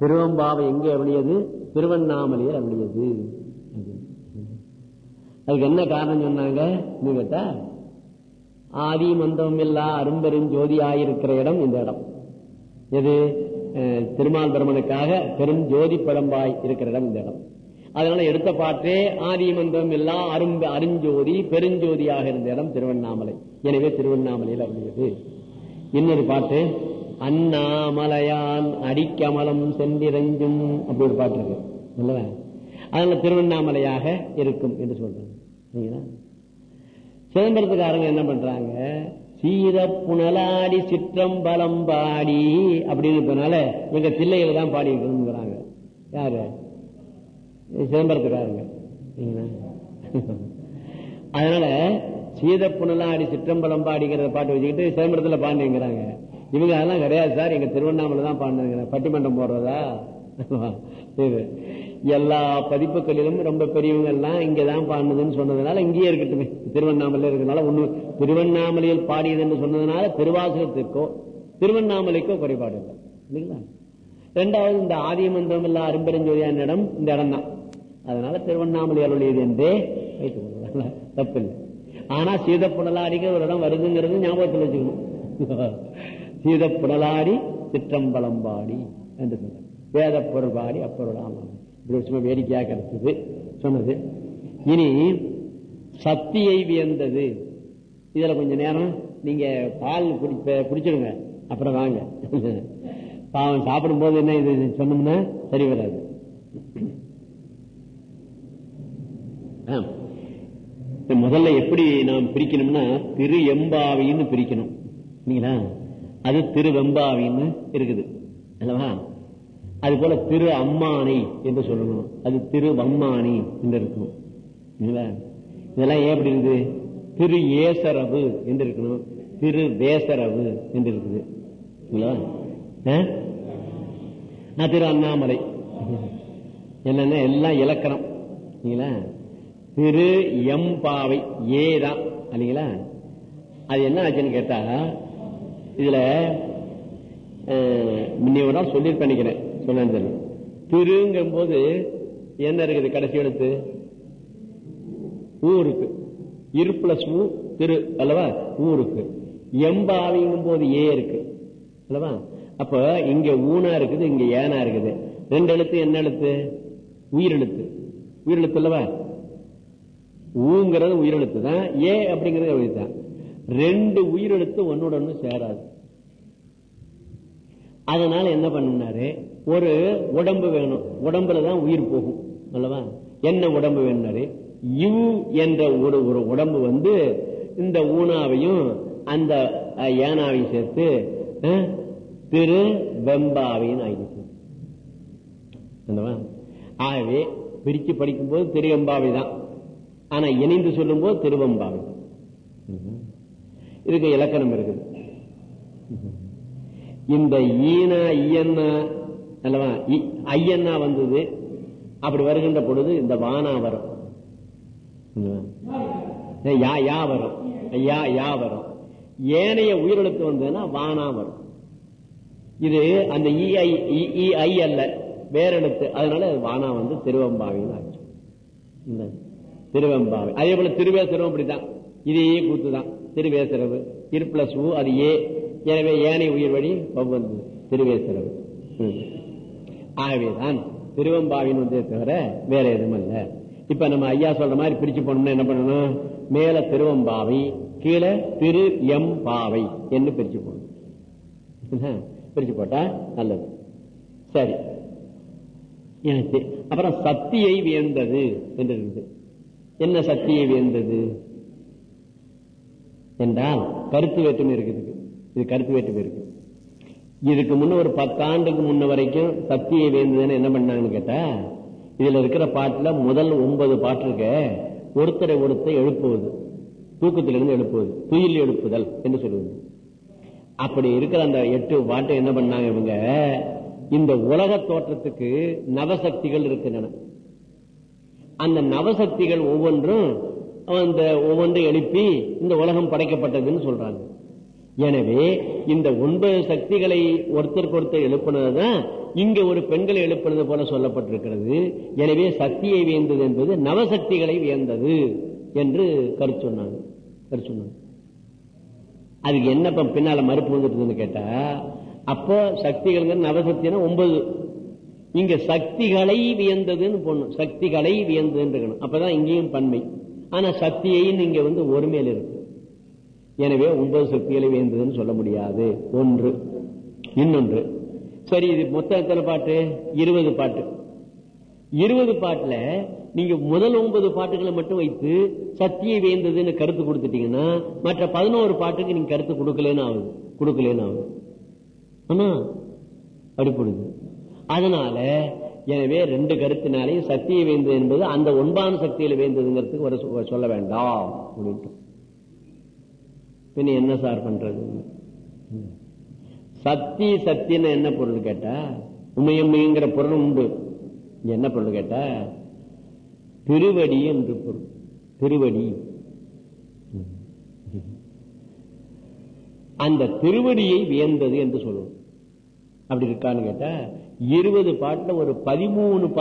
திருவம்பாவை எங்கே அருளியது திருவண்ணாமலையில் அருளியது அதுக்கு என்ன காரணம் சொன்னாங்க? நீ கேட்டா ஆதி மந்தம் இல்லா அரும்பெரும் ஜோதியாயிருக்கிற இடம் இந்த இடம். எது? அஹ், திருமால் பிரமனுக்காக பெரும் ஜோதி படம்பாய் இருக்கிற இடம் இந்த இடம். அதனால எடுத்த பாட்டே ஆதி மந்தம் இல்லா அரும்பு அருஞ்சோதி பெருஞ்சோதியாக இருந்த இடம் திருவண்ணாமலை. எனவே திருவண்ணாமலையில் அருளியது இன்னொரு பாட்டு அண்ணாமலையான் அடிக்கமலம் சென்றிரஞ்சும் அப்படி ஒரு பாட்டு இருக்கு. அல்லவா? அதனால திருவண்ணாமலையாக இருக்கும் என்று சொல்றாங்க. சரிங்களா? சிதம்பரத்துக்காரங்க என்ன பண்றாங்க? சீத புனலாடி சிற்றம்பலம் பாடி அப்படின்னு சொன்னால எங்க தில்லையில தான் பாடி இருக்கணுங்கிறாங்க யாரு சிதம்பரத்துக்காரங்க. சரிங்களா? அதனால சீத புனலாடி சிற்றம்பலம் பாடிங்கிற பாட்டு வச்சுக்கிட்டு சிதம்பரத்துல பாண்டிங்கிறாங்க. இவங்க அதெல்லாம் கிடையாது சார். எங்க திருவண்ணாமலை தான் பாடுங்க பட்டிமன்றம் போடுறதா? இது. எல்லா பதிப்புகளிலும் ரொம்ப பெரியவங்க எல்லாம் இங்கதான் பாடினதுன்னு சொன்னதுனால இங்கேயே இருக்கட்டுமே. திருவண்ணாமலை இருக்கிறதுனால ஒண்ணு திருவண்ணாமலையில் பாடியதுன்னு சொன்னதுனால திருவாசகத்திற்கோ திருவண்ணாமலைக்கோ குறைபாடு இல்லை. இல்லைங்களா? ரெண்டாவது இந்த ஆதிமந்திரம் இல்ல அரும்பெருஞ்சோதியான இடம் இந்த இடம் தான். அதனால திருவண்ணாமலை அருளியது என்றே வைத்துக் கொள்ளலாம் தப்பில்லை. ஆனா சீதப்புடலாடிக்கு ஒரு இடம் வருதுங்கிறது ஞாபகத்தில் வச்சுக்கணும். சீதப்புடலாடி சிற்றம்பலம்பாடி என்று சொன்னார். வேத பொருள் பாடி அப்பொருளாமா இப்படி சும்மா வேடிக்கையாக கிடைச்சது சொன்னது. இனி சக்தியை வியந்தது. இதுல கொஞ்ச நேரம் நீங்க பால் குடிப்ப குடிச்சிடுங்க. அப்புறம் வாங்க. பாவம் சாப்பிடும் போது என்ன இது? சொன்னோம்னா சரி வராது. ஆ. முதல்ல எப்படி நாம் பிரிக்கணும்னா திரு எம்பாவின்னு பிரிக்கணும். இல்லைங்களா அது திரு வெம்பாவின்னு இருக்குது. அல்லவா? அது போல திரு அம்மானை என்று சொல்லணும். அது திரு வம்மானி என்று இருக்கும் இதெல்லாம் ஏன் அப்படி இருக்குது? திரு ஏசரவு என்று இருக்கணும். திரு வேசரவு என்று இருக்குது. ஆ? நான் திரு அண்ணாமலை. என்னன்னா எல்லாம் இலக்கணம். இல்லைங்களா? திரு எம்பாவை ஏதான் இல்லைங்களா? அது என்ன ஆச்சுன்னு கேட்டா இதுல அஹ், ஒரு நாள் சொல்லியிருப்பேன் நினைக்கிறேன் சொன்னேன் திருங்கும் போது என்ன இருக்குது கடைசி எழுத்து? ஊருக்கு இரு பிளஸ் ஊ திரு அல்லவா? ஊருக்கு எம்பாவிங்கும் போது ஏ இருக்கு. அல்லவா? அப்ப இங்க ஊனா இருக்குது இங்க ஏனா இருக்குது. ரெண்டு எழுத்து என்ன எழுத்து? உயிரெழுத்து. உயிரெழுத்து அல்லவா? ஊங்கிறது உயிரெழுத்து தான் ஏ அப்படிங்கிறது எழுத்து தான் ரெண்டு உயிரெழுத்து ஒன்னோட ஒண்ணு சேராது. அதனால என்ன பண்ணுனாரு? ஒரு உடம்பு வேணும். உடம்புலதான் உயிர் போகும். அல்லவா? என்ன உடம்பு வேணுனாரு யூ என்ற ஒரு ஒரு உடம்பு வந்து இந்த ஊனாவையும் அந்த ஏனாவையும் சேர்த்து அஹ், திரு வெம்பாவையும் ஆகிடுச்சு அல்லவா? ஆகவே பிரிச்சு படிக்கும்போது திருவெம்பாவை தான் ஆனா இணைந்து சொல்லும் போது திருவெம்பாவை இதுக்கு இலக்கணம் இருக்குது. இந்த ஈனா ஐயன்னா அல்லவா ஐயன்னா வந்தது. அப்படி வருகின்ற பொழுது இந்த வானா வரும். யா யா வரும். யா யா வரும். ஏனைய உயிரெழுத்து வந்ததுன்னா வானா வரும். இது அந்த இஐ ஐ அல்ல. வேற எழுத்து. அதனால அது வானா வந்து திருவம்பாவின்னு ஆச்சு இந்த அதே போல திருவேசரம் அப்படித்தான் இதே கூத்து தான் திருவேசரவு. இரு பிளஸ் ஊ அது ஏ. எனவே ஏனைய உயிர் வழி பவ்வந்து திருவேசரவு. ம். ஆகவேதான் திருவம்பாவின் வந்து தவிர வேற எதுவும் அல்ல. இப்ப நம்ம ஐயா சொல்ற மாதிரி பிரிச்சு போனோம்னா என்ன பண்ணணும்? மேல திருவம்பாவை கீழே திரு எம் பாவை என்று பிரிச்சு போடணும் பிரிச்சு போட்டா நல்லது. சரி. எனக்கு அப்புறம் சக்தியை வியந்தது என்று என்ன சக்தியை வியந்தது? என்றால் கருத்து வேற்றுமை இருக்குது இது கருத்து வேற்றுமை இருக்கு. இதுக்கு முன்ன ஒரு பத்தாண்டுக்கு முன்ன வரைக்கும் சக்தியை வேண்டுதுன்னு என்ன பண்ணாங்கன்னு கேட்டா இதுல இருக்கிற பாட்டுல முதல் ஒன்பது பாட்டு இருக்க. ஒருத்தரை ஒருத்தர் எழுப்புவது. தூக்கத்திலிருந்து எழுப்புவது. துயில் எழுப்புதல் என்று சொல்லுவது. அப்படி இருக்கிற அந்த எட்டு பாட்டை என்ன பண்ணாங்க இவங்க? இந்த உலக தோற்றத்துக்கு நவசக்திகள் இருக்கின்றன. அந்த நவசக்திகள் ஒவ்வொன்றும் அந்த ஒவ்வொன்றை எழுப்பி இந்த உலகம் படைக்கப்பட்டதுன்னு சொல்றாங்க. எனவே இந்த ஒன்பது சக்திகளை ஒருத்தருக்கு ஒருத்தர் எழுப்பினதுதான் இங்க ஒரு பெண்களை எழுப்பினது போல சொல்லப்பட்டிருக்கிறது. எனவே சக்தியை வியந்தது என்பது நவசக்திகளை வியந்தது என்று கருத்து சொன்னாங்க. கருத்து சொன்னாங்க. அதுக்கு என்ன பின்னால மறுப்பு வந்துட்டு கேட்டா அப்போ சக்திகள் நவசக்தினா ஒன்பது. இங்க சக்திகளை வியந்ததுன்னு போடணும். சக்திகளை வியந்ததுன்னு இருக்கணும். அப்பதான் இங்கேயும் பன்மை. ஆனா சக்தியையும் இங்க வந்து ஒருமையில் இருக்கு. எனவே ஒன்பது சக்திகளை வியந்ததுன்னு சொல்ல முடியாது. ஒன்று இன்னொன்று. சரி இது மொத்தம் எத்தனை பாட்டு? இருபது பாட்டு. இருபது பாட்டுல நீங்க முதல் ஒன்பது பாட்டுகளை மட்டும் வைத்து சத்தியை வேந்ததுன்னு கருத்து கொடுத்துட்டீங்கன்னா மற்ற பதினோரு பாட்டுக்கு நீங்க கருத்து கொடுக்கலன்னு ஆகுது. கொடுக்கலன்னு ஆகுது. ஆனா அடிப்படுது அதனால எனவே ரெண்டு கருத்தினாலையும் சக்தியை வேந்தது என்பது அந்த ஒன்பான சக்தியில வேந்ததுங்கிறதுக்கு ஒரு சொ- சொல்ல வேண்டாம். அப்படின்ட்டு. பின்ன என்ன சார் பண்றது? சக்தி சக்தின்னு என்ன பொருள் கேட்டா உமையம்மைங்கிற பொருள் உண்டு. என்ன பொருள் கேட்டா திருவடி என்று பொருள். திருவடி. அந்த திருவடியை வியந்தது என்று சொல்லுவோம். அப்படி இருக்கான்னு கேட்டா இருபது பாட்டுல ஒரு பதிமூணு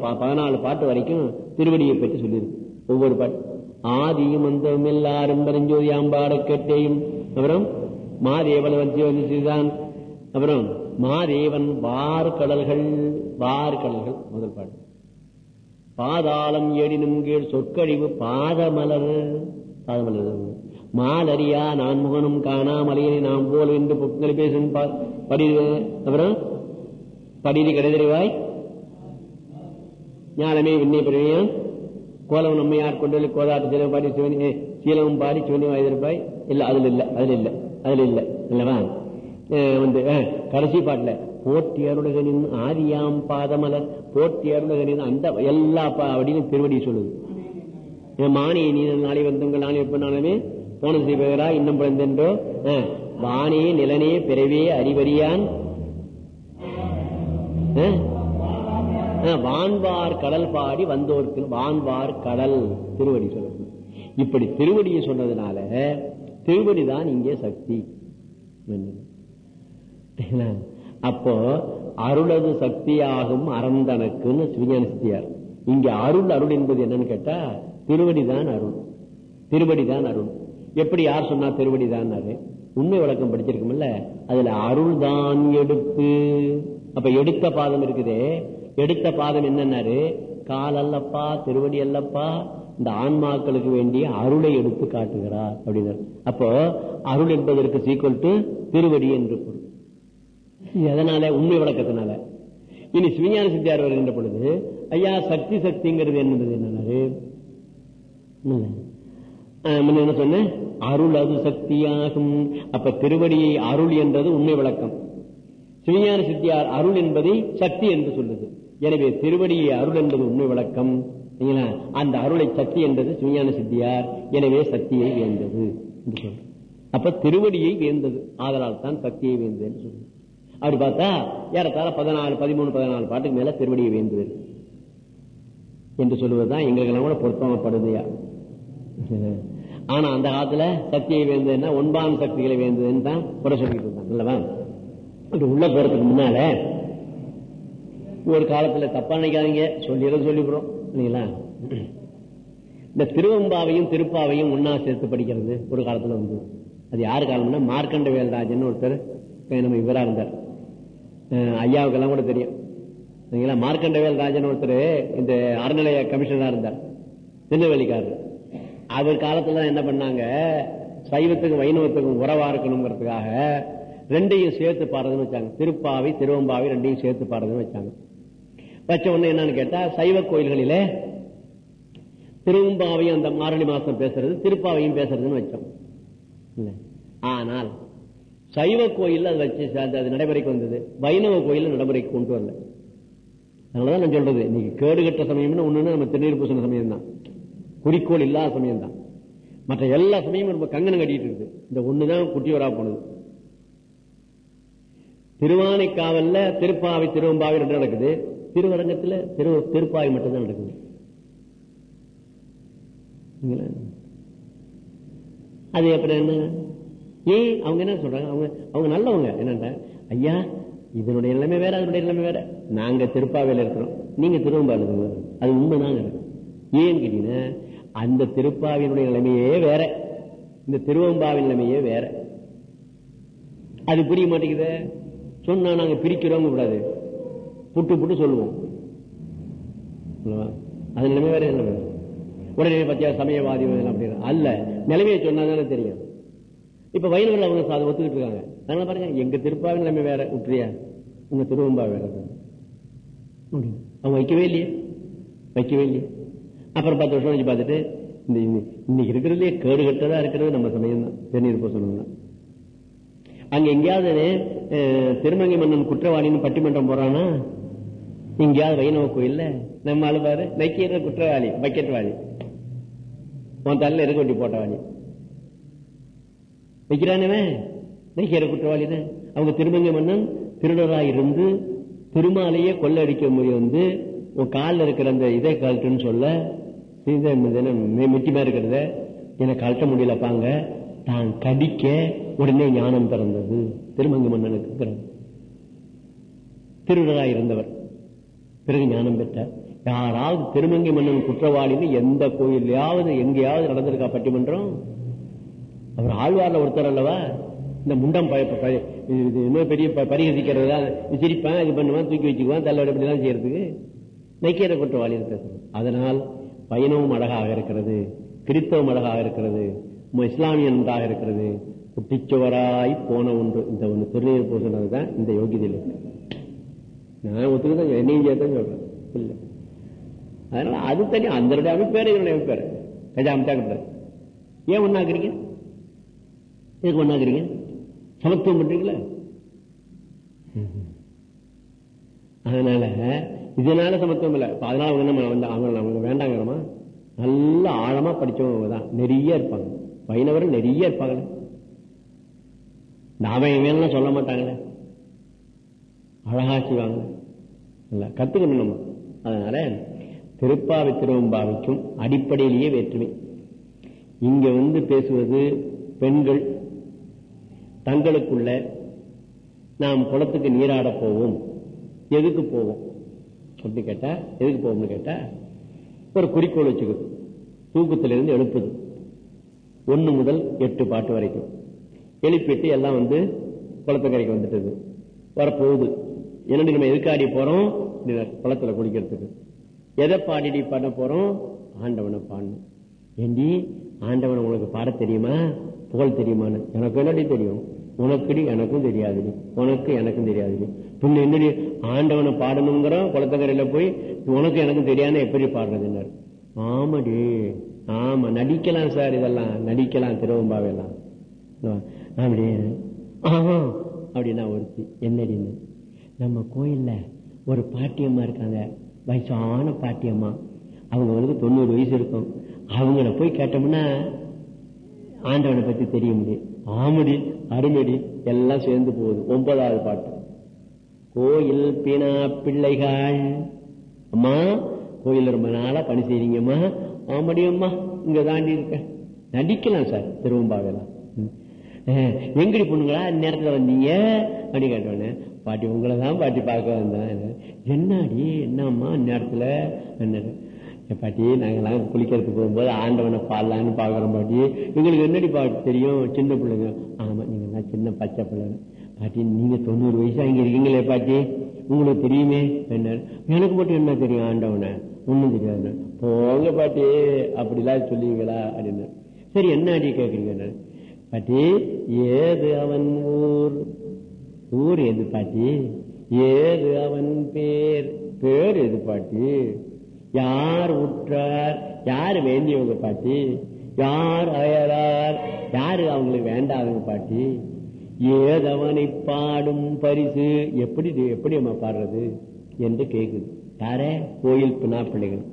பா- பதினாலு பாட்டு வரைக்கும் திருவடியை பற்றி சொல்லியிருக்கு. ஒவ்வொரு பாட்டு. ஆதியும் அந்தம் எல்லாரும் பரஞ்சோதி ஆம்பாட கேட்டேயும். அப்புறம் மாதேவன் வந்திதான் அப்புறம் மாதேவன் வார் கடல்கள் வார் கடல்கள் முதல் பாட்டு. பாதாளம் ஏடினும் கீழ் சொற்கழிவு பாதமலர். பாதமலர் மாலரியா நான் முகனும் காணாமலையை நாம் போல் என்று புக்களை பேசும் படி அப்புறம் படிதி கிடைதறிவாய்? ஞானமே விண்ணை பெறுவேன் கோலம் நம்மையார் கொண்டு கோதாட்டு சீலம் பாடி சிவனி சீலமும் பாடி சிவனி வாய்திருப்பாய் இல்ல அதுல இல்ல அதுல இல்ல அதுல இல்ல இல்லவா அஹ் வந்து கடைசி பாட்டுல போட்டி அருணகனின் ஆரியாம் பாதமலர் போட்டி அருணகனின் அந்த எல்லா பா- அப்படின்னு திருவடி சொல்லுது. மானியை நீ நாளை வந்தவங்க நாளை எப்ப நாளுமே செய்வரா இன்னும் பிறந்தென்றோ? அஹ், வானே நிலனே பிறவே அறிவறியான் வான்வார் கடல் பாடி வந்தோர்க்கு வான்வார் கடல் திருவடி சொல்றது இப்படி திருவடியை சொன்னதுனால திருவடிதான் இங்கே சக்தி. அப்போ அருளது சக்தியாகும் அறந்தனக்குன்னு சிவஞான சித்தியார். இங்க அருள் அருள் என்பது என்னன்னு கேட்டா திருவடிதான் அருள். திருவடிதான் அருள். எப்படி யார் சொன்னா திருவடிதான் உண்மை விளக்கம் படிச்சிருக்கோம்ல. அதுல அருள் தான் எடுப்பு அப்ப எடுத்த பாதம் இருக்குதே. எடுத்த பாதம் என்னன்னாரு? கால் அல்லப்பா திருவடி அல்லப்பா இந்த ஆன்மாக்களுக்கு வேண்டிய அருளை எடுத்து காட்டுகிறார் அப்படின்னாரு. அப்போ அருள் என்பதற்கு சீக்வல் டு திருவடி என்று பொருள். எதனால? உண்மை விளக்கத்தினால. இனி சுவிஞான சித்தியார் வருகின்ற பொழுது ஐயா சக்தி சக்திங்கிறது என்னது என்னன்னாரு? ஆஹ் முன்ன என்ன சொன்னேன்? அருள் அது சக்தியாகும். அப்ப திருவடியை அருள் என்றது உண்மை விளக்கம். சிவஞான சித்தியார் அருள் என்பதை சக்தி என்று சொல்லுது. எனவே திருவடியை அருள் என்பது உண்மை விளக்கம். அந்த அருளை சக்தி என்றது சிவஞான சித்தியார். எனவே சக்தியை வேந்தது என்று அப்ப திருவடியை வேந்தது. ஆதலால் தான் சக்தியை வேந்தது என்று சொல்லுது. அப்படி பார்த்தா ஏறத்தாழ பதினாலு பதிமூணு பதினாலு பாட்டுக்கு மேல திருவடியை வேந்தது. என்று சொல்லுவதுதான் எங்களுக்கெல்லாம் கூட பொருத்தமாப்படுதுயா ஆனா அந்த காலத்துல சக்தியை வேந்ததுன்னா ஒன்பான் சக்திகளை வேந்ததுன்னு தான் குறை சொல்லிட்டு இருந்தாங்க இல்லவா அப்படி உள்ள போறதுக்கு முன்னால ஒரு காலத்துல தப்பா நினைக்காதீங்க. சொல்லிடுறது சொல்லிவிடுறோம். இல்லைங்களா? இந்த திருவம்பாவையும் திருப்பாவையும் ஒன்னா சேர்த்து படிக்கிறது ஒரு காலத்துல வந்து. அது யார் காலம்னா மார்க்கண்ட வேல்ராஜன் ஒருத்தர் நம்ம இவரா இருந்தார். ஐயாவுக்கெல்லாம் கூட தெரியும். சரிங்களா மார்க்கண்டவேல் ராஜன் ஒருத்தர் இந்த அறநிலைய கமிஷனரா இருந்தார். திருநெல்வேலிக்காரர். அவர் காலத்துல என்ன பண்ணாங்க? சைவத்துக்கும் வைணவத்துக்கும் உறவா இருக்கணுங்கிறதுக்காக ரெண்டையும் சேர்த்து பாடுறதுன்னு வச்சாங்க. திருப்பாவை திருவம்பாவை ரெண்டையும் சேர்த்து பாடுறதுன்னு வச்சாங்க. வச்ச உடனே என்னன்னு கேட்டா சைவ கோயில்களிலே திருவம்பாவையும் அந்த மாரணி மாசம் பேசுறது திருப்பாவையும் பேசுறதுன்னு வச்சோம். ஆனால் சைவ கோயில் அது வச்சு அது அது நடைமுறைக்கு வந்தது. வைணவ கோயில் நடைமுறைக்கு கொண்டு வரல. அதனாலதான் நான் சொல்றது இன்னைக்கு கேடுகட்ட சமயம்னு ஒண்ணுன்னு நம்ம திருநீர் பூசண சமயம் தான் குறிக்கோள் இல்லாத சமயம் தான் மற்ற எல்லா சமயமும் ரொம்ப கங்கணம் கட்டிட்டு இருக்கு இந்த ஒண்ணுதான் குட்டி வரா போனது. திருவானைக்காவல்ல திருப்பாவை திருவம்பாவை ரெண்டு நடக்குது. திருவரங்கத்துல திரு திருப்பாவை மட்டும்தான் நடக்குது. அது எப்படி என்ன? ஏன் அவங்க என்ன சொல்றாங்க? அவங்க அவங்க நல்லவங்க. என்னன்ற ஐயா இதனுடைய நிலைமை வேற அதனுடைய நிலைமை வேற. நாங்க திருப்பாவையில இருக்கிறோம். நீங்க திருவம்பாவில் அது உண்மைதாங்க ஏன்னு கேட்டீங்கன்னா அந்த திருப்பாவினுடைய நிலைமையே வேற. இந்த திருவம்பாவின் நிலைமையே வேற. அது புரிய மாட்டேங்குது. சொன்னா நாங்க பிரிக்கிறோம் கூடாது. புட்டு புட்டு சொல்லுவோம். அது நிலைமை வேற என்ன உடனே பத்தியா சமயவாதி இதெல்லாம் அப்படின்னா அல்ல நிலைமையை சொன்னாதானே தெரியும். இப்ப வைணவர்கள் அவங்க அதை ஒத்துக்கிட்டு இருக்காங்க. அதனால பாருங்க எங்க திருப்பாவின் நிலைமை வேற விட்டுறியா உங்க திருவம்பா வேற. அவங்க வைக்கவே இல்லையே. வைக்கவே இல்லையே. அப்புறம் பத்து வருஷம் வச்சு பார்த்துட்டு இந்த இன்னைக்கு இருக்கிறதுலே கேடு கட்டதா இருக்கிறது நம்ம சமயம் தான் தெரிஞ்சிருப்போம் பூசணும் அங்க எங்கேயாவது திருமங்கை மன்னன் குற்றவாளின்னு பட்டிமன்றம் போறானா? எங்கேயாவது வைணவ கோயில்ல? நம்ம ஆளு பாரு நைக்கிற குற்றவாளி பக்கெட்வாளி உன் தலையில இருக்க வேண்டி போட்டவாளி. வைக்கிறானவன் நைக்கிற தான் அவங்க திருமங்கை மன்னன் திருடராய் இருந்து திருமாலையே கொள்ளடிக்க முடியும் வந்து உன் காலில் இருக்கிற அந்த இதை கழட்டுன்னு சொல்ல இந்த இருக்கிறத எனக்கு கழட்ட முடியலப்பாங்க. தான் கடிக்க உடனே ஞானம் பிறந்தது. திருமங்கை மன்னனுக்கு திருடராய் இருந்தவர். பிறகு ஞானம் பெற்றார். யாராவது திருமங்கை மன்னன் குற்றவாளின்னு எந்த கோயிலையாவது எங்கேயாவது நடந்திருக்கா பட்டிமன்றம்? அவர் ஆழ்வார்ல ஒருத்தர் அல்லவா? இந்த முண்டம் இது இன்னும் பெரிய ப- பரிகசிக்கிறதா? இது சிரிப்பான் இது பண்ணுவான் தூக்கி வச்சுக்குவான் தள்ள இப்படிதான் செய்யறதுக்கு நைக்கிற குற்றவாளி இருக்கிறது. அதனால் பயணமும் அழகாக இருக்கிறது. கிறித்தவம் அழகாக இருக்கிறது. இஸ்லாமிய ஒன்றாக இருக்கிறது. குட்டிச்சுவராய் போன ஒன்று இந்த ஒன்று திருநீர் பூசினது தான் இந்த யோகியதையில் நான் ஒத்துக்கிறேன் என்னையும் சேர்த்தான் சொல்றேன். இல்லை அதனால அது தனி அந்த அமைப்பேர் இதனுடைய அமைப்பேர். கஜாமத்தா கிட்ட ஏன் ஒன்னாக்குறீங்க எதுக்கு ஒன்னாக்குறீங்க சமத்துவம் பண்றீங்களா? அதனால இதனால சமத்துவம் இல்ல. அதனால அவங்க என்ன வந்து அவங்க அவங்க வேண்டாங்கிறோமா? நல்ல ஆழமா படிச்சவங்க தான். நிறைய இருப்பாங்க. வைணவர்கள் நிறைய இருப்பாங்களே. நாம இவன் சொல்ல மாட்டாங்களே. அழகா செய்வாங்க. இல்ல கத்துக்கணும் நம்ம. அதனால திருப்பாவை திருவம்பாவைக்கும் அடிப்படையிலேயே வேற்றுமை. இங்க வந்து பேசுவது பெண்கள். தங்களுக்குள்ள நாம் குளத்துக்கு நீராட போவோம். எதுக்கு போவோம்? அப்படி கேட்டா எதுக்கு போவோம்னு கேட்டா ஒரு குறிக்கோள் வச்சுக்குது தூக்கத்திலிருந்து எழுப்புது. ஒண்ணு முதல் எட்டு பாட்டு வரைக்கும். எழுப்பிட்டு எல்லாம் வந்து குளத்துக்கரைக்கு வந்துட்டது. வரப்போகுது. என்னடி நம்ம எதுக்காடி போறோம்? இந்த குளத்துல குளிக்கிறதுக்கு. எதை பாடிடி பண்ண போறோம்? ஆண்டவனை பாடணும். ஏண்டி ஆண்டவனை உங்களுக்கு பாட தெரியுமா? புகழ் தெரியுமான்னு. எனக்கு என்னடி தெரியும்? உனக்குடி எனக்கும் தெரியாதுடி. உனக்கு எனக்கும் தெரியாதுடி. பின்ன என்னடி ஆண்டவனை பாடணுங்கிறோம் குளத்தங்கரையில போய் உனக்கு எனக்கும் தெரியாதுன்னு எப்படி பாடுறதுன்னாரு ஆமாடி. ஆமா நடிக்கலாம் சார் இதெல்லாம். நடிக்கலாம் திருவம்பாவெல்லாம் அப்படி ஆஹா அப்படின்னா ஒருத்தி என்னடின்னு நம்ம கோயில்ல ஒரு பாட்டியம்மா இருக்காங்க. வயசான பாட்டியம்மா. அவங்க வந்து தொண்ணூறு வயசு இருக்கும். அவங்கள போய் கேட்டோம்னா ஆண்டவனை பத்தி தெரிய முடியும் ஆமடி அருமடி. எல்லாம் சேர்ந்து போகுது. ஒன்பதாவது பாட்டு. கோயில் பினா பிள்ளைகள். அம்மா கோயில் ரொம்ப நாளா பணி செய்றீங்கம்மா. ஆமடி அம்மா இங்க தாண்டி இருக்க. நடிக்கலாம் சார் திருவம்பாவெல்லாம் எங்கடி பொண்ணுங்களா? நேரத்துல வந்தீங்க? அப்படி கேட்டோன்னே பாட்டி உங்களை தான் பாட்டி பார்க்க வந்தேன். என்னாடி என்னம்மா நேரத்துல என்ன பாட்டி நாங்கள்லாம் குளிக்கிறதுக்கு போகும்போது ஆண்டவனை பாடலான்னு பார்க்குறோம் பாட்டி. எங்களுக்கு என்னடி பாட்டு தெரியும்? சின்ன பிள்ளைங்க. ஆமாம் நீங்கள் தான் சின்ன பச்சை பிள்ளைங்க பாட்டி நீங்கள் தொண்ணூறு வயசாக இங்க இருக்கீங்களே பாட்டி. உங்களுக்கு தெரியுமே? என்ன எனக்கு மட்டும் என்ன தெரியும் ஆண்டவனை? ஒண்ணும் தெரியாது. போங்க பாட்டி அப்படிலாம் சொல்லுவீங்களா அப்படின்னு. சரி என்ன அடி கேக்குறீங்க பாட்டி ஏது அவன் ஊர்? ஊர் எது பாட்டி? ஏது அவன் பேர்? பேர் எது பாட்டி? யார் உற்றார்? யார் வேண்டியவங்க பாட்டி? யார் அயரார் யாரு அவங்களுக்கு வேண்டாதவங்க பாட்டி? ஏதவனை பாடும் பரிசு எப்படி எப்படி நம்ம பாடுறது? என்று கேக்குது. யாரே? கோயில் பின்னா பிள்ளைகள்.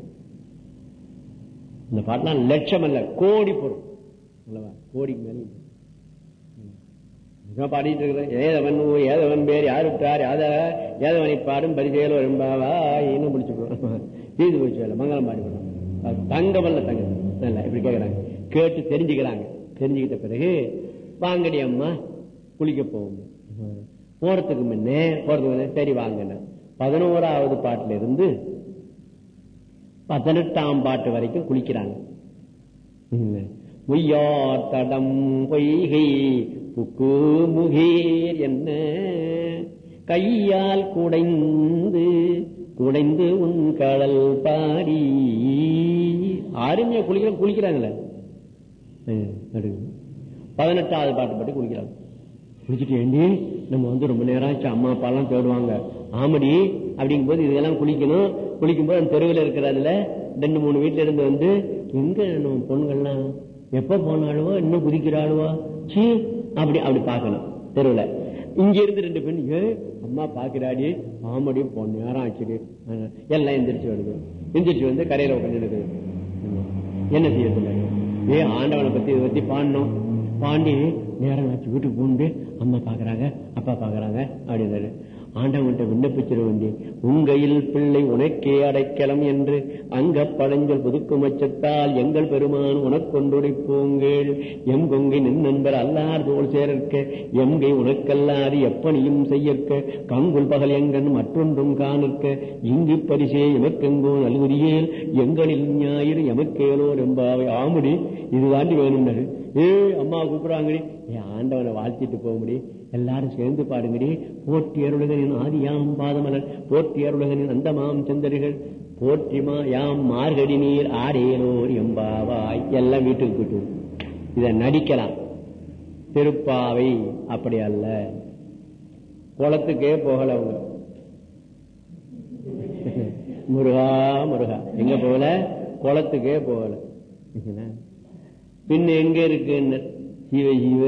இந்த பாட்டெல்லாம் லட்சம் அல்ல கோடி பொருள். அல்லவா? கோடிக்கு மேலே பாடிட்டு இருக்கிறேன். ஏதவன் ஊர் ஏதவன் பேர் யார் விட்டார் யாத ஏதவனை பாடும் பரிசெயல் வரும்பாவா இன்னும் முடிச்சுக்கிறோம் தீது போச்சு மங்களம் பாடி தங்கமல்ல தங்கம் இல்ல இப்படி கேட்கறாங்க கேட்டு தெரிஞ்சுக்கிறாங்க. தெரிஞ்சுக்கிட்ட பிறகு வாங்கடி அம்மா குளிக்க போவோம். போறதுக்கு முன்னே போறதுக்கு முன்னே சரி வாங்கின பதினோராவது பாட்டுல இருந்து பதினெட்டாம் பாட்டு வரைக்கும் குளிக்கிறாங்க. முய்யார் தடம் பொய்கை புக்கு முகீர் என்ன? கையால் குடைந்து குடைந்து உன் கடல் பாடி. அருமையா குளிக்கிற குளிக்கிறாங்களே. பதினெட்டாவது பாட்டு பாட்டு குளிக்கிறாங்க. குளிச்சுட்டு ஏண்டி? நம்ம வந்து ரொம்ப நேரம் ஆச்சு. அம்மா அப்பா எல்லாம் தேடுவாங்க. ஆமடி அப்படிங்கும் போது இதெல்லாம் குளிக்கணும். குளிக்கும் போது அந்த தெருவில் இருக்கிறதுல ரெண்டு மூணு வீட்டுல இருந்து வந்து எங்க நம்ம எப்ப போனாலுவோ இன்னும் குதிக்கிறாளுவோ? சி அப்படி அப்படி பார்க்கணும் தெருவில். இங்க இருந்து ரெண்டு பெண் ஏ அம்மா பாக்குறாடி ஆமடி போன நேரம் ஆச்சு எல்லாம் எந்திரிச்சு வருது. எந்திரிச்சு வந்து கரையில உட்காந்து என்ன செய்யறது ஏ ஆண்டவனை பத்தி இதை பத்தி பாடணும். பாண்டி நேரம் ஆச்சு வீட்டுக்கு போண்டு அம்மா பாக்குறாங்க அப்பா பாக்குறாங்க அப்படின்னு ஆண்டவன்கிட்ட விண்ணப்பிச்சிட வேண்டிய உங்கையில் பிள்ளை உனக்கே அடைக்கலம் என்று அங்க பழஞ்சல் புதுக்கும் அச்சத்தால் எங்கள் பெருமான் உனக்கொண்டுடைப்போங்கள் எம் கொங்கை நின் நண்பர் அல்லார் தோல் சேர்க்க எம்கை உனக்கல்லாது எப்பனையும் செய்யற்க. கங்குல் பகல் எங்கன் மற்றொன்றும் காணிற்க. இங்கு பரிசே எமக்கெங்கோ நல்குதியேல். எங்களில் ஞாயிறு எமக்கேலோ ரெம்பாவை ஆமுடி இதுதாண்டி தாண்டி ஏ அம்மா கூப்பிடுறாங்கடி. ஏ ஆண்டவனை வாழ்த்திட்டு போக முடியும் எல்லாரும் சேர்ந்து பாடுங்கடி. போற்றி அருளகனின் ஆதியாம் பாதமலர் போற்றி அருளகனின் அந்தமாம் செந்தரிகள் போற்றிமா யாம் மார்கடி நீர் ஆரேலோர் எம்பாவாய். எல்லாம் வீட்டுக்கு போயிட்டு இத நடிக்கலாம். திருப்பாவை அப்படி அல்ல. குளத்துக்கே போகல அவங்க. முருகா முருகா. எங்க போகல? குளத்துக்கே போகல. பின்ன எங்க இருக்கு சிவ ஜீவ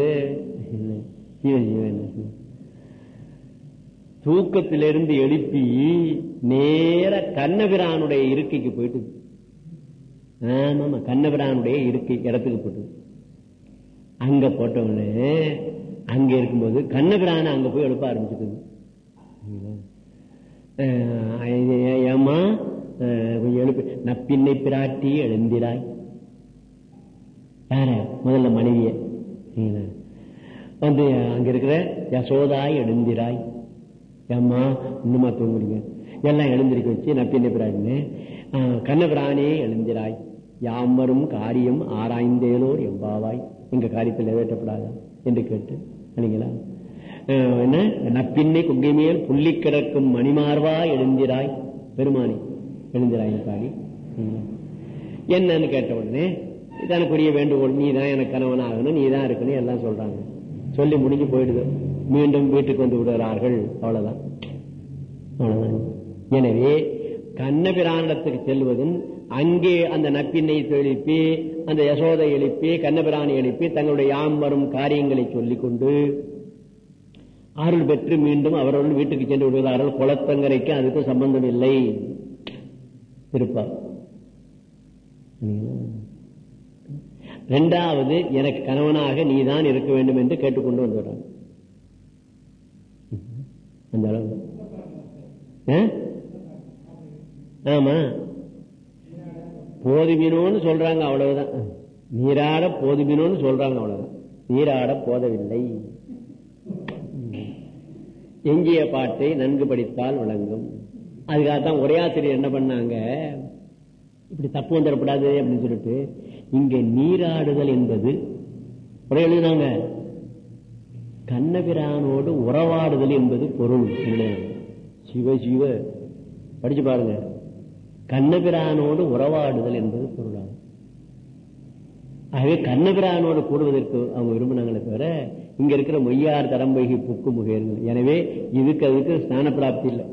சிவ சிவ தூக்கத்திலிருந்து எழுப்பி நேர கண்ணபிரானுடைய இருக்கைக்கு போயிட்டு ஆமாமா கண்ணபிரானுடைய இருக்கை இடத்துக்கு போட்டு அங்க போட்டவனே அங்க இருக்கும்போது கண்ணபிரான அங்க போய் எழுப்ப ஆரம்பிச்சுக்குது ஏமா கொஞ்சம் எழுப்பு நப்பின்னை பிராட்டி எழுந்திராய். யார? முதல்ல மனைவிய. வந்து அங்க இருக்கிற யசோதாய் எழுந்திராய். ஏம்மா இன்னுமா தூங்குறீங்க? எல்லாம் எழுந்திருக்க வச்சு நப்பின்னை பிராட்டின்னு கண்ணபிரானே எழுந்திராய். யாமரும் காரியம் ஆராய்ந்தேலோர் எவ்வாவாய்? எங்க காரியத்தில் நிறைவேற்றப்படாதா? என்று கேட்டு இல்லைங்களா? என்ன? நப்பின்னை குங்கை மேல் புள்ளி கிடக்கும் மணிமார்வா எழுந்திராய். பெருமானி எழுந்திராய் பாடி. என்னன்னு கேட்ட உடனே தனக்குரிய வேண்டுகோள். நீ தான் எனக்கு கணவன் ஆகணும் நீ தான் இருக்கணும் எல்லாம் சொல்றாங்க. சொல்லி முடிஞ்சு போயிடுது. மீண்டும் வீட்டுக்கு வந்து விடுகிறார்கள். அவ்வளவுதான். அவ்வளவுதான். எனவே கண்ணபிரானிடத்துக்கு செல்வதும் அங்கே அந்த நப்பினை எழுப்பி அந்த யசோதை எழுப்பி கண்ணபிரானை எழுப்பி தங்களுடைய யாம் வரும் காரியங்களை சொல்லிக் கொண்டு அருள் பெற்று மீண்டும் அவர்கள் வீட்டுக்கு சென்று விடுகிறார்கள். குளத்தங்கரைக்கு அதுக்கு சம்பந்தம் இல்லை இருப்பார். இரண்டாவது எனக்கு கணவனாக நீ தான் இருக்க வேண்டும் என்று கேட்டுக்கொண்டு வந்துடுறாங்க அந்த அளவு. ஆமா. போதுமினோன்னு சொல்றாங்க அவ்வளவுதான். நீராட போதுமினோன்னு சொல்றாங்க அவ்வளவுதான். நீராட போதவில்லை. எஞ்சிய பாட்டை நன்கு படித்தால் விளங்கும் அதுக்காகத்தான் உரையாசிரியர் என்ன பண்ணாங்க? இப்படி தப்பு வந்துடக்கூடாது அப்படின்னு சொல்லிட்டு இங்க நீராடுதல் என்பது எழுதினாங்க கண்ணபிரானோடு உறவாடுதல் என்பது பொருள். சிவ சிவ. படிச்சு பாருங்க. கண்ணபிரானோடு உறவாடுதல் என்பது பொருளாகும் ஆகவே கண்ணபிரானோடு கூடுவதற்கு அவங்க விரும்பினாங்களே தவிர இங்க இருக்கிற மொய்யார் தரம்பைகி புக்கு முகேர்கள் எனவே இதுக்கு அதுக்கு ஸ்நான பிராப்தி இல்லை.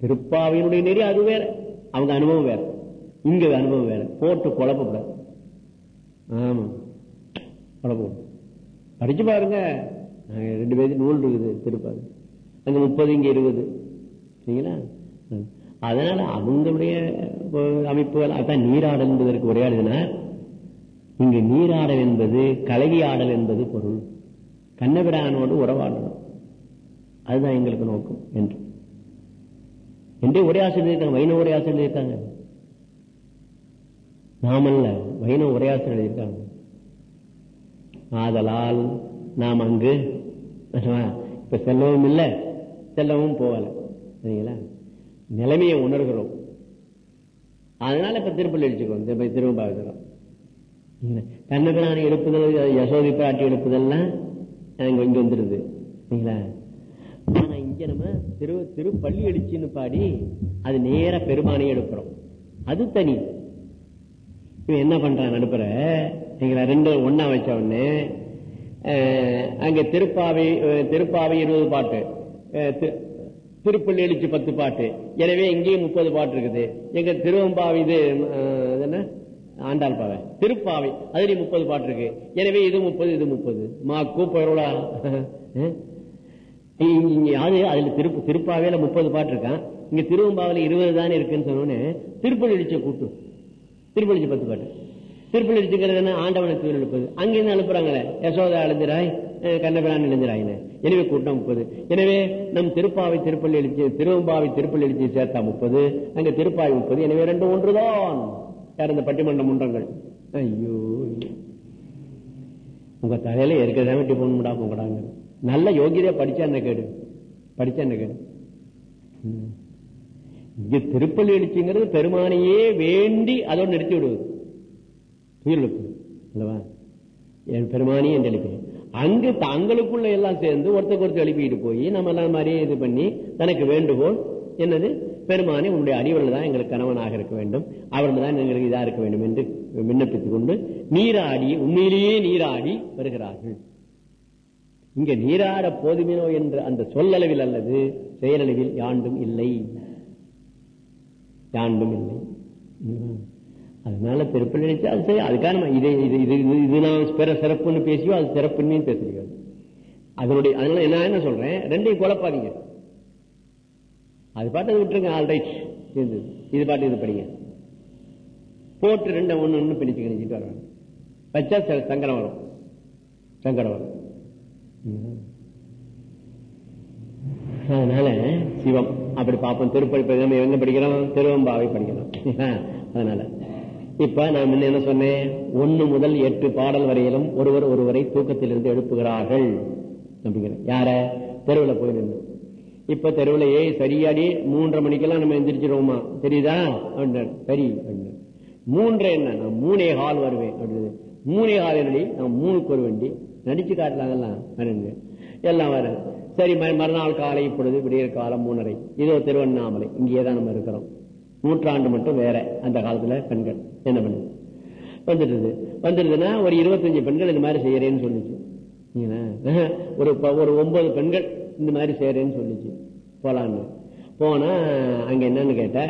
திருப்பாவையினுடைய நெறி அது வேற. அவங்க அனுபவம் வேற. இங்க அனுபவம் வேற. போட்டு குழப்பக்கூடாது ஆமா. குழப்பம். படிச்சு பாருங்க. ரெண்டு பேருக்கு நூல் இருக்குது திருப்பாரு. அங்க முப்பது இங்க இருபது. சரிங்களா? அதனால அவங்களுடைய அமைப்புகள் அதான் நீராடல் என்பதற்கு ஒரே இங்கு நீராடல் என்பது கலவி ஆடல் என்பது பொருள். கண்ணபிரானோடு உறவாடணும். அதுதான் எங்களுக்கு நோக்கம் என்று. என்றே ஒரே ஆசிரியர் இருக்காங்க வைணவ ஒரே ஆசிரியர் இருக்காங்க. நாமல்ல வைணவ ஒரே எழுதியிருக்காங்க. இருக்காங்க ஆதலால் நாம் அங்கு இப்ப செல்லவும் இல்லை செல்லவும் போகல. சரிங்களா? நிலைமையை உணர்கிறோம். அதனால இப்ப திருப்பள்ளி அடிச்சுக்கோம் இப்ப திரும்ப பார்க்கிறோம். கண்ணபிராணி எழுப்புதல் யசோதி பிராட்டி எழுப்புதல்லாம் இங்க இங்க வந்துருது. சரிங்களா? ஆனா இங்க நம்ம திரு திருப்பள்ளி அடிச்சுன்னு பாடி அது நேர பெருமானையும் எடுக்கிறோம். அது தனி. இவன் என்ன பண்றான் நடுப்புற? நீங்களா ரெண்டு ஒன்னா வச்ச உடனே அங்க திருப்பாவை திருப்பாவை இருபது பாட்டு திருப்பள்ளி எழுச்சி பத்து பாட்டு. எனவே இங்கேயும் முப்பது பாட்டு இருக்குது. எங்க திருவம்பாவை இது என்ன? ஆண்டாள் பாவை. திருப்பாவை. அதுலயும் முப்பது பாட்டு இருக்கு. எனவே இது முப்பது இது முப்பது. மா கூப்பரோடா இங்க யாரு? அதுல திருப்பு திருப்பாவையில முப்பது பாட்டு இருக்கான். இங்க திருவம்பாவில இருபது தானே இருக்குன்னு சொன்னோன்னு திருப்பள்ளி எழுச்சியை கூட்டு திருப்பளிச்சு பத்து பாட்டு. திருப்பள்ளி என்ன? ஆண்டவனுக்கு எழுப்பது. அங்கிருந்து அனுப்புறாங்களே. யசோதா எழுந்திராய் கண்ணபிரான் எழுந்திராயின எனவே கூட்டம் முப்பது. எனவே நம் திருப்பாவை திருப்பள்ளி எழுச்சி திருவம்பாவை திருப்பள்ளி எழுச்சி சேர்த்தா முப்பது. அங்க திருப்பாவை முப்பது. எனவே ரெண்டு ஒன்றுதான். யார் இந்த பட்டிமன்ற முன்றங்கள்? ஐயோ. உங்க தலையில இருக்கிறதா வெட்டி போகணும்டா போங்கடாங்க நல்ல யோகியதையா படிச்சா என்ன கேடு? படிச்சா என்ன கேடு? இங்க திருப்பள்ளி எழுச்சிங்கிறது பெருமானையே வேண்டி அதோடு நிறுத்தி விடுவது. துயிலுக்கு அல்லவா? என் பெருமானி என்று எழுப்பி அங்கு தங்களுக்குள்ள எல்லாம் சேர்ந்து ஒருத்தருக்கு ஒருத்தர் எழுப்பிட்டு போய் நம்ம எல்லாம் மாதிரியே இது பண்ணி தனக்கு வேண்டுகோள் என்னது? பெருமானி உன்னுடைய அறிவர்கள் தான் எங்களுக்கு கணவனாக இருக்க வேண்டும். அவர்கள் தான் எங்களுக்கு இதா இருக்க வேண்டும் என்று விண்ணப்பித்துக் கொண்டு நீராடி உண்மையிலேயே நீராடி வருகிறார்கள். இங்க நீராட போதுமினோ என்ற அந்த சொல்லளவில் அல்லது செயலளவில் யாண்டும் இல்லை. யாண்டும் இல்லை அதனால திருப்பள்ளி நினைச்சா அது சரி அதுக்காக நம்ம இதை இது இது இது நான் பிற சிறப்புன்னு பேசியோ அது சிறப்புன்னு பேசுறீங்க அதனுடைய அதனால என்ன என்ன சொல்றேன்? ரெண்டையும் குழப்பாதீங்க. அது பாட்டு விட்டுருங்க ஆல் ரைட் இது பாட்டு இது படிங்க. போட்டு ரெண்டு ஒன்று ஒன்று பிடிச்சு கணிச்சிட்டு வருவாங்க வச்சா சங்கடம் வரும் சங்கடம் வரும் அதனால சிவம். அப்படி பார்ப்போம். திருப்பதி நம்ம எங்க படிக்கிறோம்? திருவம்பாவை படிக்கிறோம். அதனால. இப்ப நான் முன்ன என்ன சொன்னேன்? ஒன்னு முதல் எட்டு பாடல் வரையிலும் ஒருவர் ஒருவரை தூக்கத்திலிருந்து எழுப்புகிறார்கள். அப்படிங்கிற. யார? தெருவில் போய் இப்ப தெருவிலேயே ஏ சரியாடி மூன்றரை மணிக்கெல்லாம் நம்ம எந்திரிச்சிருவோமா? தெரியுதா? அப்படின்னாரு. சரி அப்படின்னாரு. மூன்றரை என்ன? நான் மூணே ஹால் வருவேன் அப்படின்னு மூணே ஹால் என்னடி? நான் மூணுக்கு ஒரு வண்டி நடிச்சு காட்டலாங்கல்லாம் எல்லாம் வர சரி மறுநாள் காலை இப்பொழுது விடியற் காலம் மூணரை இது திருவண்ணாமலை. இங்கேயே தான் நம்ம இருக்கிறோம். நூற்றாண்டு மட்டும் வேற அந்த காலத்துல பெண்கள். என்ன பண்ணுது வந்துடுது. வந்துடுதுன்னா ஒரு இருபத்தஞ்சு பெண்கள் இந்த மாதிரி செய்யறேன்னு சொல்லிச்சு. ஒரு ஒரு ஒன்பது பெண்கள் இந்த மாதிரி செய்யறேன்னு சொல்லிச்சு. போலான்னு. போனா அங்க என்னன்னு கேட்ட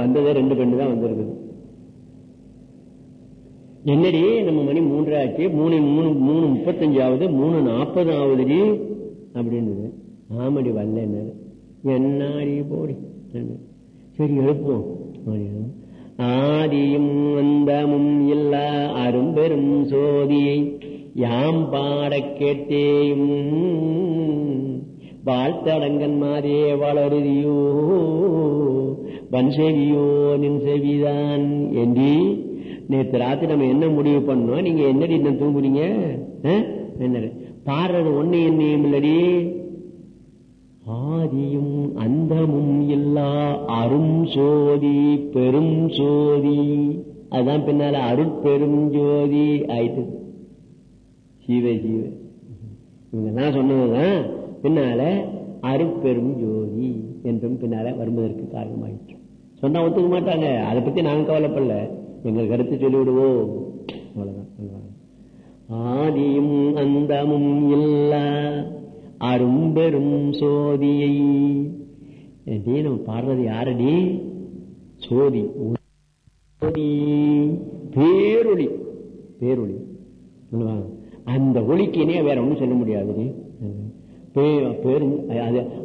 வந்தது ரெண்டு பெண்ணு தான் வந்திருக்குது. என்னடி நம்ம மணி மூன்றரை ஆச்சு மூணு மூணு மூணு முப்பத்தஞ்சாவது மூணு நாற்பது ஆகுதுடி அப்படின்னு ஆமடி வரல என்ன என்னாடி போடி? சரி எழுப்போம் ஆதியும் அந்தமும் இல்ல அரும்பெரும் சோதியை யாம் பாட கேட்டேயும். வாழ்த்தடங்கன் மாதிரியே வளருதியோ வன் செவியோ நின் செவிதான் என்று நேற்று ராத்திரி நம்ம என்ன முடிவு பண்ணோம்? நீங்க என்னடி இன்னும் தூங்குறீங்க? என்ன பாடுறது ஒண்ணு என்னையும் இல்லடி. ஆதியும் அந்தமும் இல்லா அரும் சோதி பெரும் சோதி. அதுதான் பின்னால அருட்பெரும் ஜோதி ஆயிட்டு. சீவ சீவ இவங்க என்ன சொன்னதுதான் பின்னால அருட்பெரும் ஜோதி என்றும் பின்னால வருவதற்கு காரணமாயிற்று. சொன்னா ஒத்துக்க மாட்டாங்க. அதை பத்தி நாங்க கவலைப்படல. எங்கள் கருத்து சொல்லிவிடுவோம். அவ்வளவுதான் ஆதியும் அந்தமும் இல்லா அரும்பெரும் சோதியை. நம்ம பாடுறது யாரடி? சோதி சோதி பேரொளி பேரொளி அந்த ஒளிக்கு இணைய வேற ஒன்றும் சொல்ல முடியாது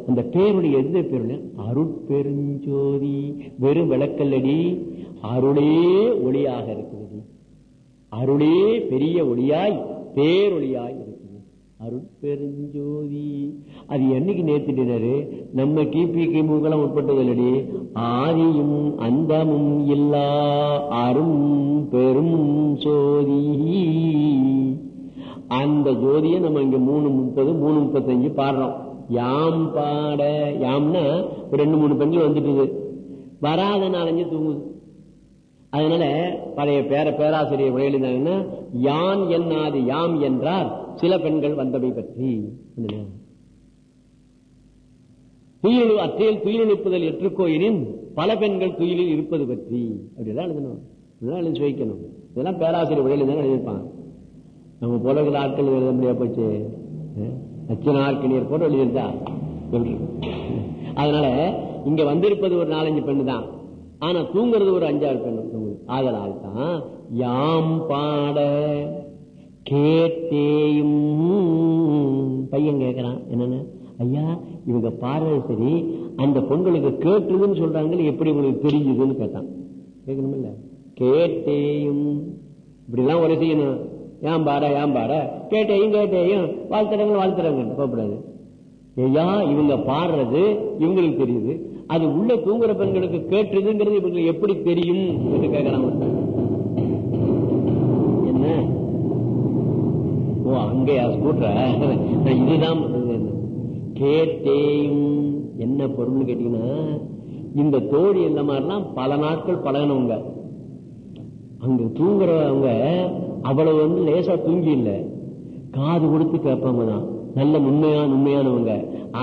அந்த பேருடைய எந்த பேருடைய அருட்பெருஞ்சோதி. வெறும் விளக்கல்லடி. அருளே ஒளியாக இருக்குது. அருளே பெரிய ஒளியாய் பேரொளியாய் இருக்குது. அருட்பெருஞ்சோதி அது என்னைக்கு நேர்த்திட்டாரு நம்ம கிபி கிமுகெல்லாம் உட்பட்டதில்லடி. ஆதியும் அந்தமும் இல்லா அரும் பெரும் சோதி. அந்த ஜோதியை நம்ம இங்க மூணு முப்பது மூணு முப்பத்தஞ்சு பாடுறோம். யாம் பாட யாம்னா ஒரு ரெண்டு மூணு பெண்கள் வந்துட்டு வராத நாலஞ்சு தூங்குது. அதனால பழைய பேர பேராசிரியர் விளையாடினாங்கன்னா யான் என்னாது யாம் என்றார் சில பெண்கள் வந்தவை பற்றி. துயில் அற்றையில் துயிலெழுப்புதல் எற்றுக்கோயிலின் பல பெண்கள் துயிலில் இருப்பது பற்றி. அப்படிதான் எழுதணும். இதெல்லாம் எழுதி வைக்கணும் இதெல்லாம் பேராசிரியர் விளையாடி தான் எழுதியிருப்பான். நம்ம போல இருக்கிற ஆட்கள் எழுத முடியாது போச்சு. அச்சனார்க்கினியர் போல எழுதியிருந்தா அதனால இங்க வந்திருப்பது ஒரு நாலஞ்சு பெண்ணு தான் ஆனா தூங்குறது ஒரு அஞ்சாறு பெண் தூங்குது அதனால் தான் யாம் பாட கேட்டேயும். பையன் கேட்கிறான் என்னன்னு? ஐயா இவங்க பாடுறது சரி அந்த பொங்கலுக்கு கேட்டுதுன்னு சொல்றாங்களே எப்படி உங்களுக்கு தெரிஞ்சுதுன்னு கேட்டான். கேட்கணும் இல்ல கேட்டேயும். இப்படிலாம் ஒரு செய்யணும். ஏன் பாட ஏன் பாட. கேட்டேயும் கேட்டேயும். வாழ்த்துறவங்க வாழ்த்துறவங்க கூப்பிடாது. ஐயா இவங்க பாடுறது இவங்களுக்கு தெரியுது. அது உள்ள தூங்குற பெண்களுக்கு கேட்டுதுங்கிறது இவங்களுக்கு எப்படி தெரியும்? என்று கேட்கலாம். என்ன? ஓ அங்கேயா ஸ்கூட்டர இதுதான் கேட்டேயும் என்ன பொருள் கேட்டீங்கன்னா இந்த தோழி இந்த மாதிரிலாம் பல நாட்கள் பழகினவங்க. அங்க தூங்குறவங்க அவ்வளவு வந்து லேசா தூங்கி இல்ல. காது கொடுத்து கேட்பவங்க தான். நல்ல உண்மையான உண்மையானவங்க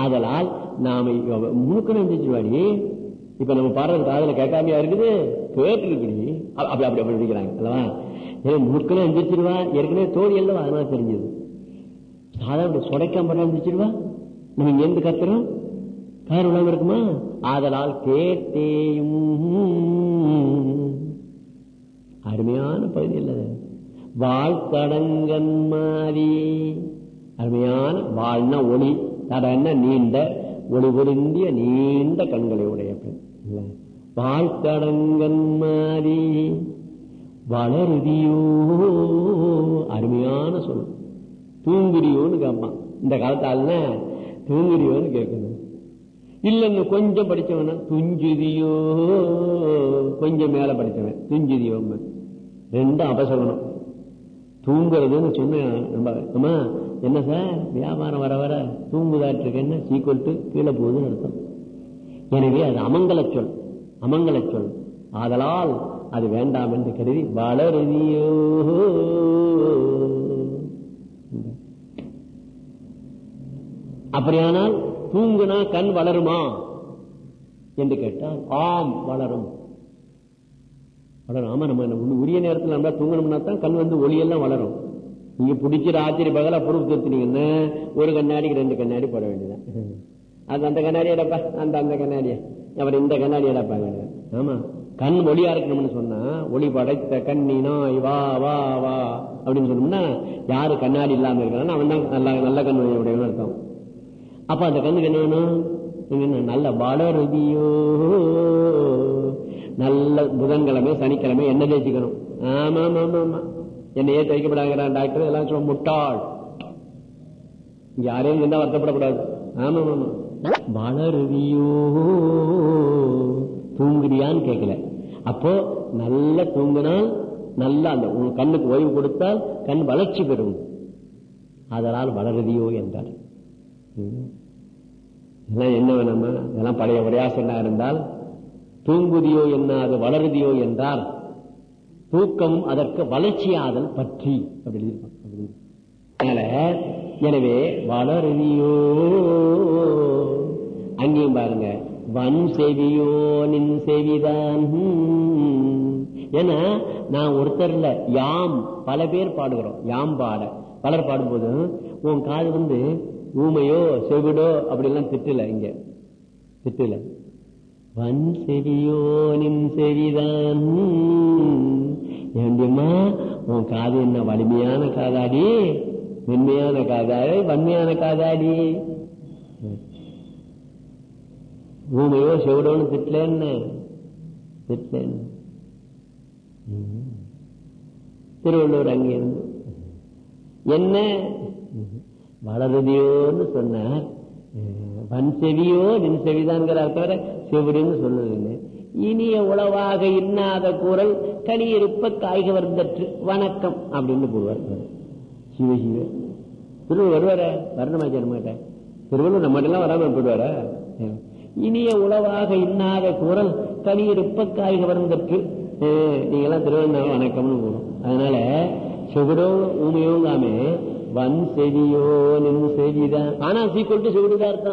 ஆதலால் நாம முழுக்கணும் இருந்துச்சுவாடி இப்ப நம்ம பாடுறது காதல கேட்காமையா இருக்குது? கேட்டு இருக்குடி அப்படி அப்படி அப்படி இருக்கிறாங்க அல்லவா? ஏன் முழுக்கணும் எந்திரிச்சிருவா ஏற்கனவே தோழி அல்லவா அதனால தெரிஞ்சது. சாதாரண சொடைக்காம பண்ண எந்திரிச்சிருவா நம்ம இங்க இருந்து கத்துறோம். கார் உணவு இருக்குமா? ஆதலால் கேட்டேயும். அருமையான பகுதி இல்ல வாழ்த்தடங்கன் மாதிரி. அருமையான வாழ்னா ஒளி. தடன்னா நீண்ட ஒளி பொருந்திய நீண்ட கண்களை உடைய பெண். வாழ்த்தடங்கன் மாறி வளருதியோ அருமையான சொல். தூங்குறியோன்னு கேட்பான். இந்த காலத்தால தூங்குறியோன்னு கேட்கணும் இல்லைன்னு கொஞ்சம் படிச்சவன துஞ்சுதியோ கொஞ்சம் மேல படிச்சவன் துஞ்சுதியோ ரெண்டும் அபசகனம் தூங்குறதுன்னு சொன்ன என்ன சார் வியாபாரம் வர வர தூங்குதாட்டு என்ன? சீக்கிரம் கீழே போகுதுன்னு அர்த்தம். எனவே அது அமங்கல சொல். அமங்கல சொல். ஆதலால் அது வேண்டாம் என்று கருதி வளருதியோ! அப்படியானால் தூங்குனா கண் வளருமா? என்று கேட்டால் ஆம் வளரும். வளரும் ஆமா நம்ம உரிய நேரத்தில் நம்ம தூங்கணும்னா தான் கண் வந்து ஒளியெல்லாம் வளரும். நீங்க பிடிக்கிற ஆச்சரிய பகல பொறுப்பு திருத்தினீங்கன்னா ஒரு கண்ணாடிக்கு ரெண்டு கண்ணாடி போட வேண்டியதான் அது அந்த கண்ணாடி எடப்பா அந்த அந்த கண்ணாடிய. அப்புறம் இந்த கண்ணாடி எடப்பாங்க ஆமா. கண் ஒளியா இருக்கணும்னு சொன்னா ஒளி படைத்த கண்ணினாய் வா வா வா அப்படின்னு சொன்னோம்னா யாரு கண்ணாடி இல்லாம இருக்கிறான்னு அவன் தான் நல்ல நல்ல கண் உடையவன் அர்த்தம். அப்ப அந்த கண்ணுக்கு என்ன வேணும்? நல்ல வளருதியோ நல்ல புதன்கிழமை சனிக்கிழமை என்ன தேய்ச்சிக்கணும் ஆமா ஆமா ஆமா ஆமா என்னையே தைக்கப்படாங்கிறான் டாக்டர் எல்லாம் சொல்ல முட்டாள். இங்க யாரையும் இருந்தா வருத்தப்படக்கூடாது. ஆமா ஆமா வளருவியோ தூங்குறியான்னு கேட்கல. அப்போ நல்ல தூங்கினால் நல்லா அந்த கண்ணுக்கு ஓய்வு கொடுத்தால் கண் வளர்ச்சி பெறும். அதனால் வளருதியோ என்றார். இதெல்லாம் என்ன நம்ம இதெல்லாம் பழைய உரையாசனா இருந்தால் தூங்குதியோ என்ன அது வளருதியோ என்றால் தூக்கம் அதற்கு வளர்ச்சியாதல் பற்றி அப்படி அதனால எனவே வளருதியோ அங்கேயும் பாருங்க வன் செவியோ நின் செவிதான். ஏன்னா நான் ஒருத்தர்ல யாம் பல பேர் பாடுகிறோம் யாம் பாட. பலர் பாடும்போது உன் காது வந்து ஊமையோ செவிடோ அப்படிலாம் திட்டல இங்க. திட்டல. வன் செவியோ நின் செவிதான். ஏண்டியம்மா உன் காது என்ன வலிமையான காதாடி மென்மையான காதாடி வன்மையான காதாடி ஊமையோ செவிடோன்னு திட்டலன்னு திட்டலன்னு திருவள்ளூர் அங்கே இருந்து என்ன வளருதியோன்னு சொன்னார் வன் செவியோ நின் செவிதான்கிறார் தவிர செவிடுன்னு சொல்லவில்லை இனிய உளவாக இன்னாத குரல் கனியிருப்ப காய்க வந்தற்று வணக்கம் அப்படின்னு போடுவார். சிவசிவ திருவள்ளுவர் வருவார? வரணுமாச்சார ஜனமாட்ட திருவள்ளுவர் நம்ம எல்லாம் வராம போயிடுவார? இனிய உளவாக இன்னாத குரல் கனியிருப்ப காய்க வந்தற்று நீங்கெல்லாம் திருவள்ளுவர் வணக்கம்னு போடும் அதனால செவிடோ ஊமையோங்காமே வன் செவியோ நின் செவிதான். ஆனா சீக்கிரம் செவிடுதான் அர்த்தம்.